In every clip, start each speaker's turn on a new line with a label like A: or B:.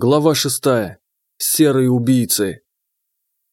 A: Глава шестая. Серые убийцы.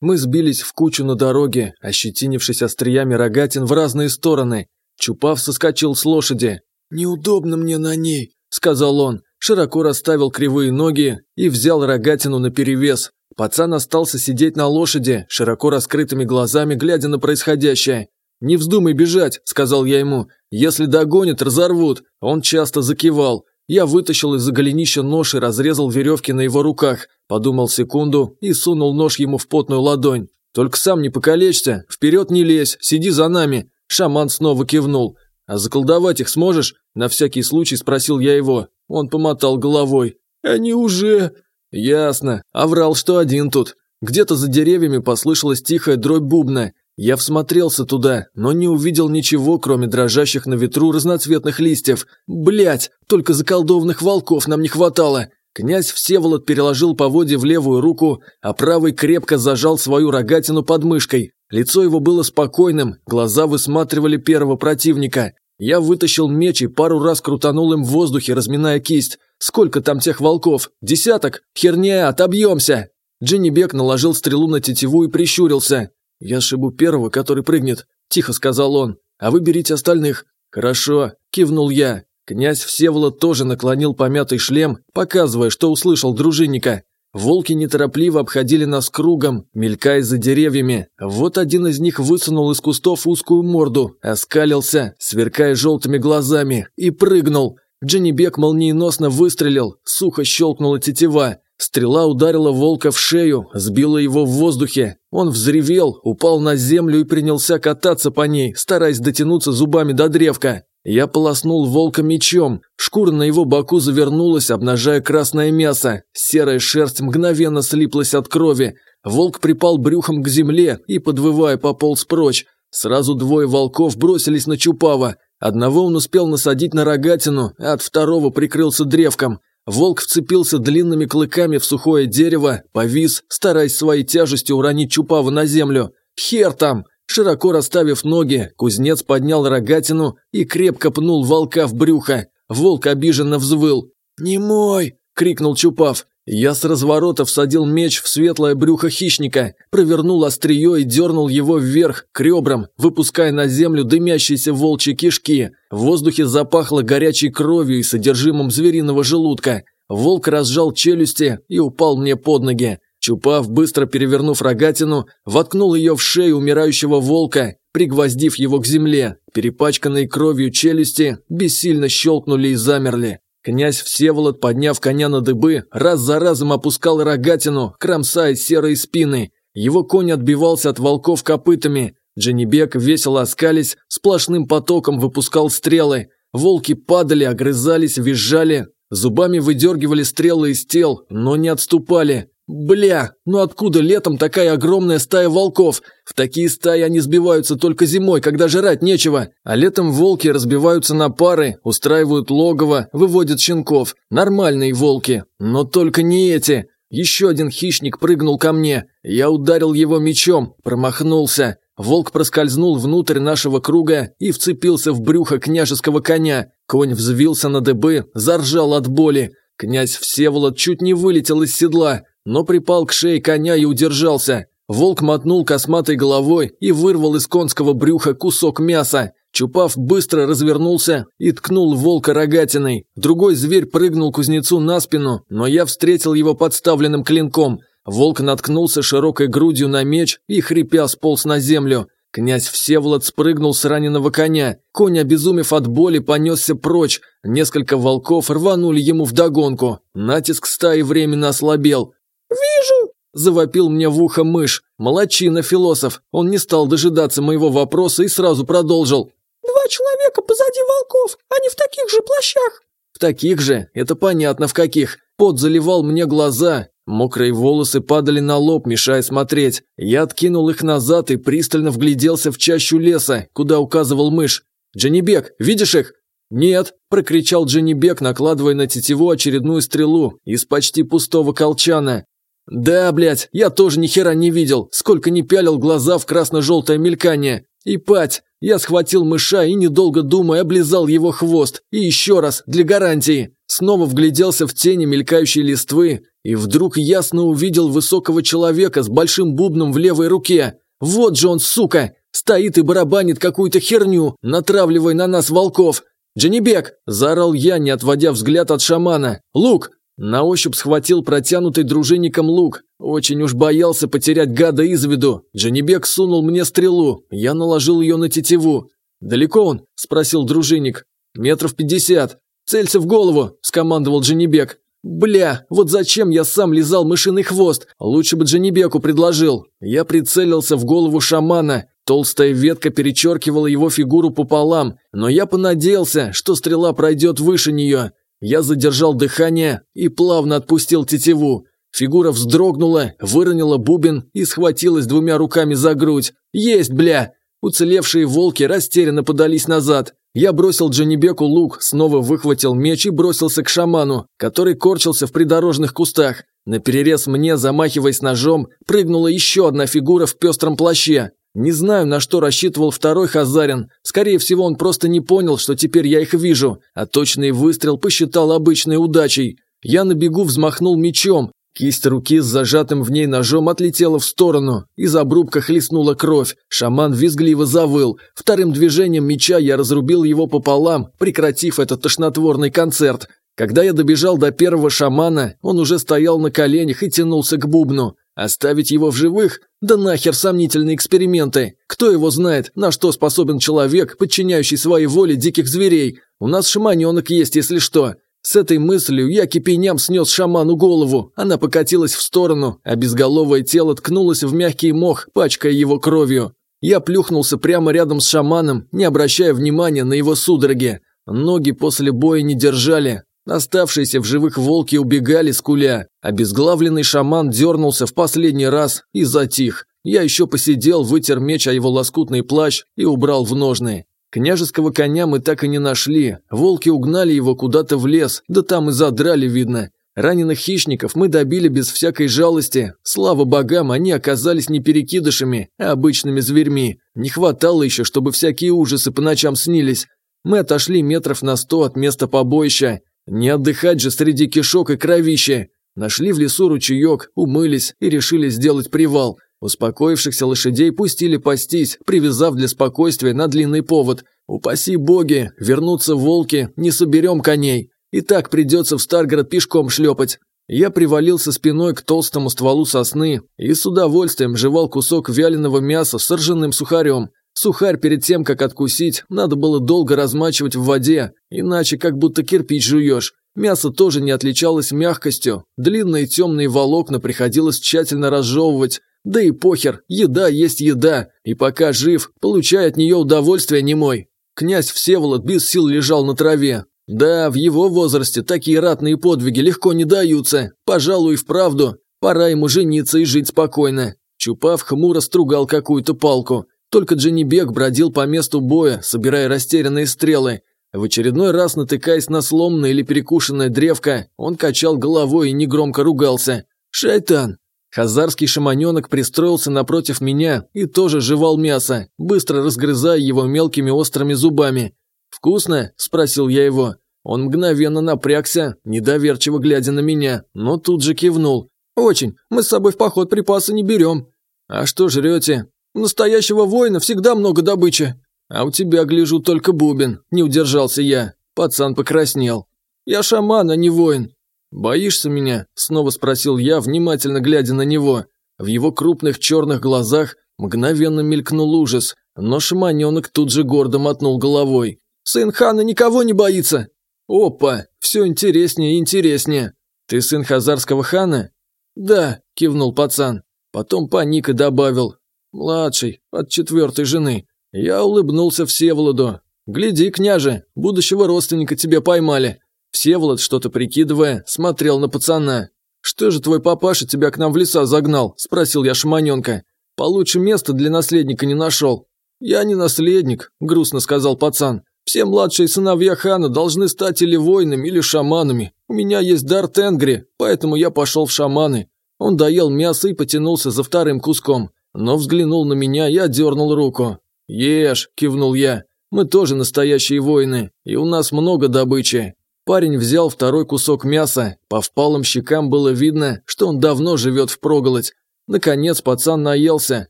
A: Мы сбились в кучу на дороге, ощетинившись остриями рогатин в разные стороны. Чупав соскочил с лошади. «Неудобно мне на ней», – сказал он, широко расставил кривые ноги и взял рогатину наперевес. Пацан остался сидеть на лошади, широко раскрытыми глазами, глядя на происходящее. «Не вздумай бежать», – сказал я ему. «Если догонят, разорвут». Он часто закивал. Я вытащил из-за голенища нож и разрезал веревки на его руках, подумал секунду и сунул нож ему в потную ладонь. «Только сам не покалечься, вперед не лезь, сиди за нами!» Шаман снова кивнул. «А заколдовать их сможешь?» На всякий случай спросил я его. Он помотал головой. «Они уже...» «Ясно. А врал, что один тут». Где-то за деревьями послышалась тихая дробь бубна. Я всмотрелся туда, но не увидел ничего, кроме дрожащих на ветру разноцветных листьев. Блять, только заколдованных волков нам не хватало. Князь Всеволод переложил поводье в левую руку, а правый крепко зажал свою рогатину под мышкой. Лицо его было спокойным, глаза высматривали первого противника. Я вытащил меч и пару раз крутанул им в воздухе, разминая кисть. Сколько там тех волков? Десяток? Херня, отобьемся! Дженнибек наложил стрелу на тетиву и прищурился. «Я шибу первого, который прыгнет», – тихо сказал он. «А вы берите остальных». «Хорошо», – кивнул я. Князь Всеволод тоже наклонил помятый шлем, показывая, что услышал дружинника. Волки неторопливо обходили нас кругом, мелькая за деревьями. Вот один из них высунул из кустов узкую морду, оскалился, сверкая желтыми глазами, и прыгнул. Дженнибек молниеносно выстрелил, сухо щелкнула тетива. Стрела ударила волка в шею, сбила его в воздухе. Он взревел, упал на землю и принялся кататься по ней, стараясь дотянуться зубами до древка. Я полоснул волка мечом. Шкура на его боку завернулась, обнажая красное мясо. Серая шерсть мгновенно слиплась от крови. Волк припал брюхом к земле и, подвывая, пополз прочь. Сразу двое волков бросились на Чупава. Одного он успел насадить на рогатину, а от второго прикрылся древком. Волк вцепился длинными клыками в сухое дерево, повис, стараясь своей тяжестью уронить Чупава на землю. «Хер там!» Широко расставив ноги, кузнец поднял рогатину и крепко пнул волка в брюхо. Волк обиженно взвыл. «Не мой!» – крикнул Чупав. Я с разворота всадил меч в светлое брюхо хищника, провернул острие и дернул его вверх, к ребрам, выпуская на землю дымящиеся волчьи кишки. В воздухе запахло горячей кровью и содержимым звериного желудка. Волк разжал челюсти и упал мне под ноги. Чупав, быстро перевернув рогатину, воткнул ее в шею умирающего волка, пригвоздив его к земле. Перепачканные кровью челюсти бессильно щелкнули и замерли. Князь Всеволод, подняв коня на дыбы, раз за разом опускал рогатину, кромсая серые спины. Его конь отбивался от волков копытами. Дженебек, весело оскались, сплошным потоком выпускал стрелы. Волки падали, огрызались, визжали, зубами выдергивали стрелы из тел, но не отступали. Бля, ну откуда летом такая огромная стая волков? В такие стаи они сбиваются только зимой, когда жрать нечего. А летом волки разбиваются на пары, устраивают логово, выводят щенков. Нормальные волки. Но только не эти. Еще один хищник прыгнул ко мне. Я ударил его мечом, промахнулся. Волк проскользнул внутрь нашего круга и вцепился в брюхо княжеского коня. Конь взвился на дыбы, заржал от боли. Князь Всеволод чуть не вылетел из седла но припал к шее коня и удержался. Волк мотнул косматой головой и вырвал из конского брюха кусок мяса. Чупав быстро развернулся и ткнул волка рогатиной. Другой зверь прыгнул кузнецу на спину, но я встретил его подставленным клинком. Волк наткнулся широкой грудью на меч и, хрипя, сполз на землю. Князь Всеволод спрыгнул с раненого коня. Конь, обезумев от боли, понесся прочь. Несколько волков рванули ему вдогонку. Натиск стаи временно ослабел.
B: «Вижу!» – завопил мне в ухо мышь.
A: Молодчина, философ. Он не стал дожидаться моего вопроса и сразу продолжил.
B: «Два человека позади волков, они в таких же плащах!»
A: «В таких же? Это понятно, в каких. Пот заливал мне глаза, Мокрые волосы падали на лоб, мешая смотреть. Я откинул их назад и пристально вгляделся в чащу леса, куда указывал мышь. «Дженнибек, видишь их?» «Нет», – прокричал Дженнибек, накладывая на тетиву очередную стрелу из почти пустого колчана. «Да, блядь, я тоже ни хера не видел, сколько не пялил глаза в красно-желтое мелькание. И пать, я схватил мыша и, недолго думая, облизал его хвост. И еще раз, для гарантии. Снова вгляделся в тени мелькающей листвы и вдруг ясно увидел высокого человека с большим бубном в левой руке. Вот же он, сука! Стоит и барабанит какую-то херню, натравливая на нас волков. «Дженебек!» – заорал я, не отводя взгляд от шамана. «Лук, на ощупь схватил протянутый дружинником лук. Очень уж боялся потерять гада из виду. Джанибек сунул мне стрелу. Я наложил ее на тетиву. «Далеко он?» – спросил дружинник. «Метров пятьдесят. Целься в голову!» – скомандовал Джанибек. «Бля, вот зачем я сам лизал мышиный хвост? Лучше бы Джанибеку предложил». Я прицелился в голову шамана. Толстая ветка перечеркивала его фигуру пополам, но я понадеялся, что стрела пройдет выше нее. Я задержал дыхание и плавно отпустил тетиву. Фигура вздрогнула, выронила бубен и схватилась двумя руками за грудь. «Есть, бля!» Уцелевшие волки растерянно подались назад. Я бросил Джанибеку лук, снова выхватил меч и бросился к шаману, который корчился в придорожных кустах. На перерез мне, замахиваясь ножом, прыгнула еще одна фигура в пестром плаще. Не знаю, на что рассчитывал второй Хазарин. Скорее всего, он просто не понял, что теперь я их вижу, а точный выстрел посчитал обычной удачей. Я на бегу взмахнул мечом. Кисть руки с зажатым в ней ножом отлетела в сторону. Из обрубка хлестнула кровь. Шаман визгливо завыл. Вторым движением меча я разрубил его пополам, прекратив этот тошнотворный концерт. Когда я добежал до первого шамана, он уже стоял на коленях и тянулся к бубну. Оставить его в живых? Да нахер сомнительные эксперименты! Э. Кто его знает, на что способен человек, подчиняющий своей воле диких зверей? У нас шаманенок есть, если что. С этой мыслью я кипеням снес шаману голову. Она покатилась в сторону, а безголовое тело ткнулось в мягкий мох, пачкая его кровью. Я плюхнулся прямо рядом с шаманом, не обращая внимания на его судороги. Ноги после боя не держали, Оставшиеся в живых волки убегали с куля, Обезглавленный шаман дернулся в последний раз и затих. Я еще посидел, вытер меч о его лоскутный плащ и убрал в ножны. Княжеского коня мы так и не нашли. Волки угнали его куда-то в лес, да там и задрали, видно. Раненых хищников мы добили без всякой жалости. Слава богам, они оказались не перекидышами, а обычными зверьми. Не хватало еще, чтобы всякие ужасы по ночам снились. Мы отошли метров на сто от места побоища. Не отдыхать же среди кишок и кровища. Нашли в лесу ручеек, умылись и решили сделать привал. Успокоившихся лошадей пустили пастись, привязав для спокойствия на длинный повод. Упаси боги, вернутся волки, не соберем коней. И так придется в Старгород пешком шлепать. Я привалился спиной к толстому стволу сосны и с удовольствием жевал кусок вяленого мяса с ржаным сухарем. Сухарь перед тем, как откусить, надо было долго размачивать в воде, иначе как будто кирпич жуешь. Мясо тоже не отличалось мягкостью, длинные темные волокна приходилось тщательно разжевывать. Да и похер, еда есть еда, и пока жив, получая от нее удовольствие не мой. Князь Всеволод без сил лежал на траве. Да, в его возрасте такие ратные подвиги легко не даются. Пожалуй, вправду, пора ему жениться и жить спокойно. Чупав хмуро стругал какую-то палку. Только Дженнибек бродил по месту боя, собирая растерянные стрелы. В очередной раз, натыкаясь на сломанное или перекушенное древко, он качал головой и негромко ругался. «Шайтан!» Хазарский шаманенок пристроился напротив меня и тоже жевал мясо, быстро разгрызая его мелкими острыми зубами. «Вкусно?» – спросил я его. Он мгновенно напрягся, недоверчиво глядя на меня, но тут же кивнул. «Очень. Мы с собой в поход припасы не берем». «А что жрете?» Настоящего воина всегда много добычи. А у тебя, гляжу, только бубен. Не удержался я. Пацан покраснел. Я шаман, а не воин. Боишься меня? Снова спросил я, внимательно глядя на него. В его крупных черных глазах мгновенно мелькнул ужас, но шаманенок тут же гордо мотнул головой. Сын хана никого не боится. Опа, все интереснее и интереснее. Ты сын хазарского хана? Да, кивнул пацан. Потом паника добавил, Младший, от четвертой жены. Я улыбнулся Всеволоду. «Гляди, княже, будущего родственника тебе поймали». Всеволод, что-то прикидывая, смотрел на пацана. «Что же твой папаша тебя к нам в леса загнал?» – спросил я шаманенка. «Получше места для наследника не нашел». «Я не наследник», – грустно сказал пацан. «Все младшие сыновья хана должны стать или воинами, или шаманами. У меня есть дар тенгри, поэтому я пошел в шаманы». Он доел мясо и потянулся за вторым куском но взглянул на меня и отдернул руку. «Ешь!» – кивнул я. «Мы тоже настоящие воины, и у нас много добычи». Парень взял второй кусок мяса, по впалым щекам было видно, что он давно живет в проголодь. Наконец пацан наелся,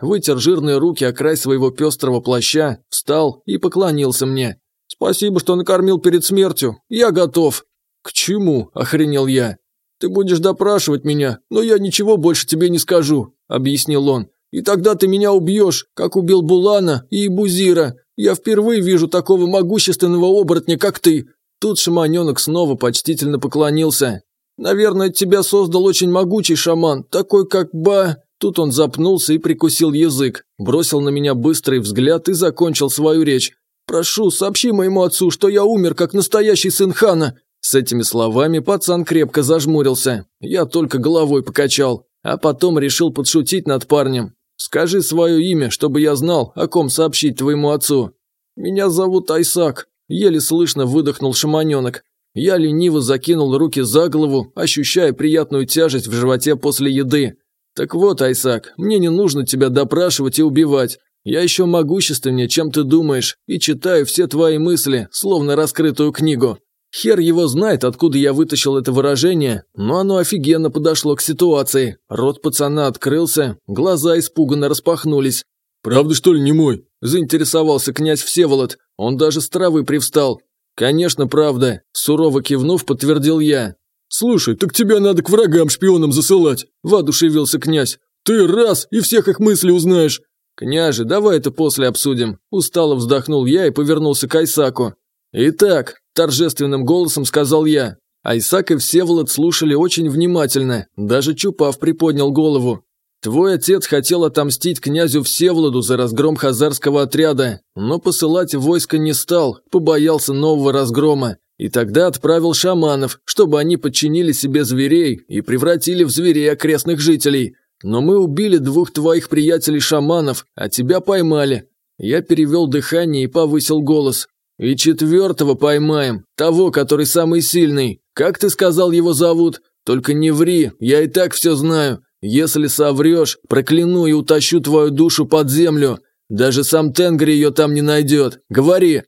A: вытер жирные руки о край своего пестрого плаща, встал и поклонился мне. «Спасибо, что накормил перед смертью, я готов». «К чему?» – охренел я. «Ты будешь допрашивать меня, но я ничего больше тебе не скажу», – объяснил он. И тогда ты меня убьешь, как убил Булана и Бузира. Я впервые вижу такого могущественного оборотня, как ты». Тут шаманенок снова почтительно поклонился. «Наверное, тебя создал очень могучий шаман, такой как Ба...» Тут он запнулся и прикусил язык, бросил на меня быстрый взгляд и закончил свою речь. «Прошу, сообщи моему отцу, что я умер, как настоящий сын хана!» С этими словами пацан крепко зажмурился. Я только головой покачал. А потом решил подшутить над парнем. Скажи свое имя, чтобы я знал, о ком сообщить твоему отцу. Меня зовут Айсак. Еле слышно выдохнул шаманенок. Я лениво закинул руки за голову, ощущая приятную тяжесть в животе после еды. Так вот, Айсак, мне не нужно тебя допрашивать и убивать. Я еще могущественнее, чем ты думаешь, и читаю все твои мысли, словно раскрытую книгу. Хер его знает, откуда я вытащил это выражение, но оно офигенно подошло к ситуации. Рот пацана открылся, глаза испуганно распахнулись. «Правда, что ли, не мой?» – заинтересовался князь Всеволод. Он даже с травы привстал. «Конечно, правда», – сурово кивнув, подтвердил я. «Слушай, так тебя надо к врагам-шпионам засылать», – воодушевился князь. «Ты раз и всех их мысли узнаешь». «Княже, давай это после обсудим», – устало вздохнул я и повернулся к Айсаку. «Итак», – торжественным голосом сказал я. А и Всеволод слушали очень внимательно, даже Чупав приподнял голову. «Твой отец хотел отомстить князю Всеволоду за разгром хазарского отряда, но посылать войско не стал, побоялся нового разгрома. И тогда отправил шаманов, чтобы они подчинили себе зверей и превратили в зверей окрестных жителей. Но мы убили двух твоих приятелей-шаманов, а тебя поймали». Я перевел дыхание и повысил голос. И четвертого поймаем, того, который самый сильный. Как ты сказал, его зовут? Только не ври, я и так все знаю. Если соврешь, прокляну и утащу твою душу под землю. Даже сам Тенгри ее там не найдет. Говори!»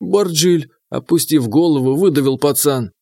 A: Борджиль, опустив голову, выдавил пацан.